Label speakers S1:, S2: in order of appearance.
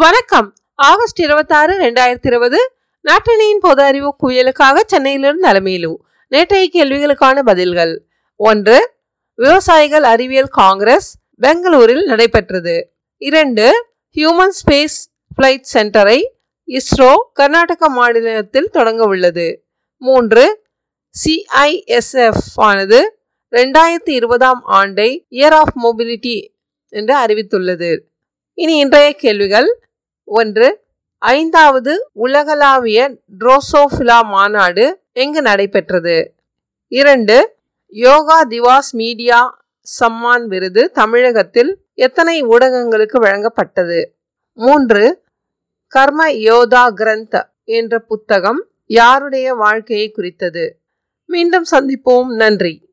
S1: வணக்கம். ஆகஸ்ட் இருபத்தாறு ரெண்டாயிரத்தி இருபது நாட்டினியின் பொது அறிவு குவியலுக்காக சென்னையிலிருந்து அலமையிலு நேற்றைய கேள்விகளுக்கான பதில்கள். ஒன்று விவசாயிகள் அறிவியல் காங்கிரஸ் பெங்களூரில் நடைபெற்றது. இரண்டு ஹியூமன் ஸ்பேஸ் ஃபிளைட் சென்டரை இஸ்ரோ கர்நாடக மாநிலத்தில் தொடங்க உள்ளது. மூன்று சிஐஎஸ்எஃப் ஆனது ரெண்டாயிரத்தி இருபதாம் ஆண்டை இயர் ஆஃப் மொபிலிட்டி என்று அறிவித்துள்ளது. இனி இன்றைய கேள்விகள். ஒன்று ஐந்தாவது உலகளாவிய ட்ரோசோஃபிலா மாநாடு எங்கு நடைபெற்றது? இரண்டு யோகா திவாஸ் மீடியா சம்மான் விருது தமிழகத்தில் எத்தனை ஊடகங்களுக்கு வழங்கப்பட்டது? மூன்று கர்ம யோதா கிரந்த் என்ற புத்தகம் யாருடைய வாழ்க்கையை குறித்தது? மீண்டும் சந்திப்போம். நன்றி.